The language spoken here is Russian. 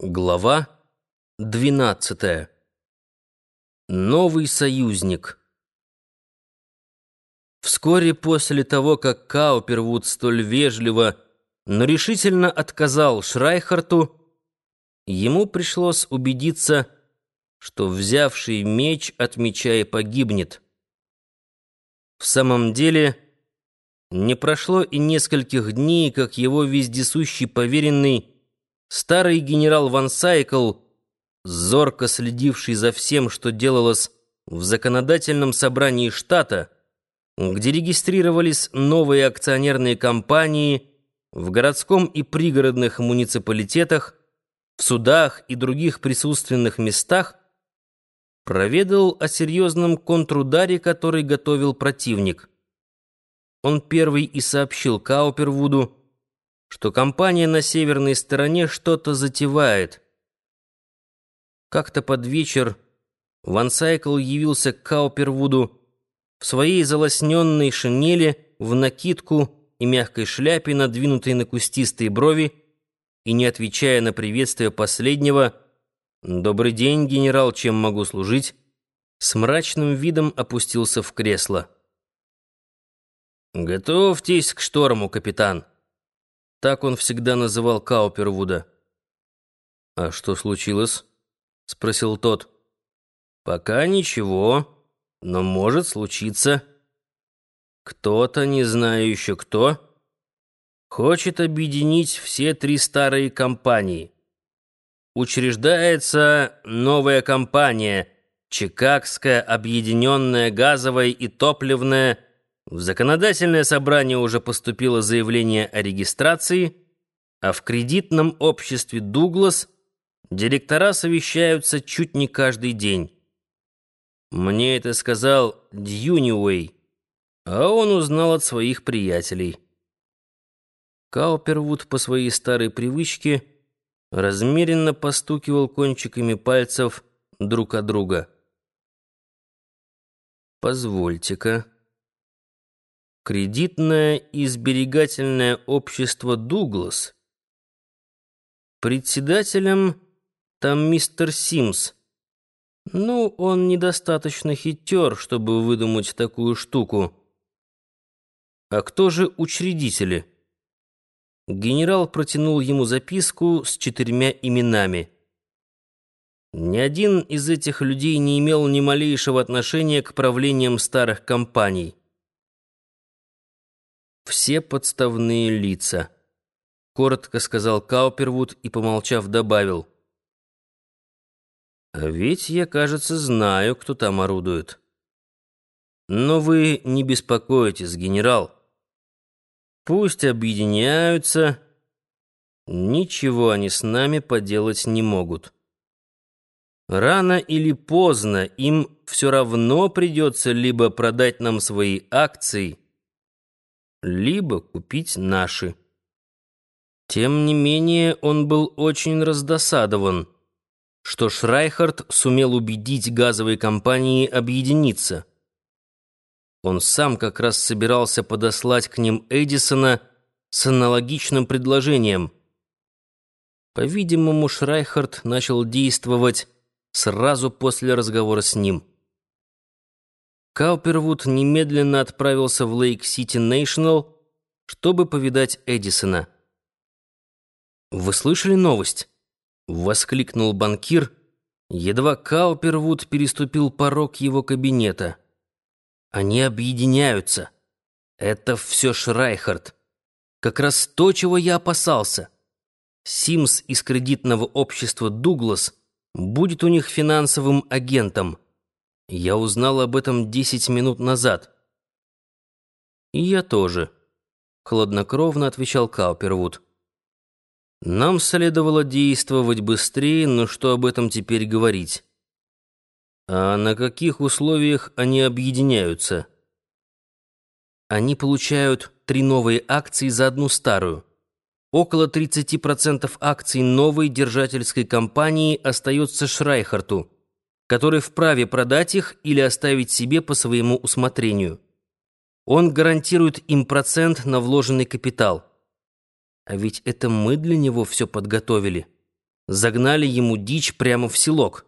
Глава 12. Новый союзник. Вскоре после того, как Каупервуд столь вежливо, но решительно отказал Шрайхарту, ему пришлось убедиться, что взявший меч от меча и погибнет. В самом деле, не прошло и нескольких дней, как его вездесущий поверенный Старый генерал Ван Сайкл, зорко следивший за всем, что делалось в законодательном собрании штата, где регистрировались новые акционерные компании в городском и пригородных муниципалитетах, в судах и других присутственных местах, проведал о серьезном контрударе, который готовил противник. Он первый и сообщил Каупервуду, что компания на северной стороне что-то затевает. Как-то под вечер Ван Сайкл явился к Каупервуду в своей залосненной шинели, в накидку и мягкой шляпе, надвинутой на кустистые брови, и, не отвечая на приветствие последнего, «Добрый день, генерал, чем могу служить?» с мрачным видом опустился в кресло. «Готовьтесь к шторму, капитан», так он всегда называл Каупервуда. «А что случилось?» — спросил тот. «Пока ничего, но может случиться. Кто-то, не знаю еще кто, хочет объединить все три старые компании. Учреждается новая компания — Чикагская объединенная газовая и топливная в законодательное собрание уже поступило заявление о регистрации, а в кредитном обществе «Дуглас» директора совещаются чуть не каждый день. Мне это сказал Дьюниуэй, а он узнал от своих приятелей. Каупервуд по своей старой привычке размеренно постукивал кончиками пальцев друг от друга. «Позвольте-ка», Кредитное и сберегательное общество «Дуглас». Председателем там мистер Симс. Ну, он недостаточно хитер, чтобы выдумать такую штуку. А кто же учредители? Генерал протянул ему записку с четырьмя именами. Ни один из этих людей не имел ни малейшего отношения к правлениям старых компаний все подставные лица», — коротко сказал Каупервуд и, помолчав, добавил. «А ведь я, кажется, знаю, кто там орудует. Но вы не беспокойтесь, генерал. Пусть объединяются, ничего они с нами поделать не могут». Рано или поздно им все равно придется либо продать нам свои акции, либо купить наши. Тем не менее, он был очень раздосадован, что Шрайхард сумел убедить газовые компании объединиться. Он сам как раз собирался подослать к ним Эдисона с аналогичным предложением. По-видимому, Шрайхарт начал действовать сразу после разговора с ним. Каупервуд немедленно отправился в Лейк-Сити Нейшнл, чтобы повидать Эдисона. «Вы слышали новость?» — воскликнул банкир, едва Каупервуд переступил порог его кабинета. «Они объединяются. Это все Шрайхард. Как раз то, чего я опасался. Симс из кредитного общества «Дуглас» будет у них финансовым агентом». Я узнал об этом десять минут назад. И я тоже, хладнокровно отвечал Каупервуд. Нам следовало действовать быстрее, но что об этом теперь говорить? А на каких условиях они объединяются? Они получают три новые акции за одну старую. Около 30% акций новой держательской компании остается Шрайхарту который вправе продать их или оставить себе по своему усмотрению. Он гарантирует им процент на вложенный капитал. А ведь это мы для него все подготовили. загнали ему дичь прямо в селок.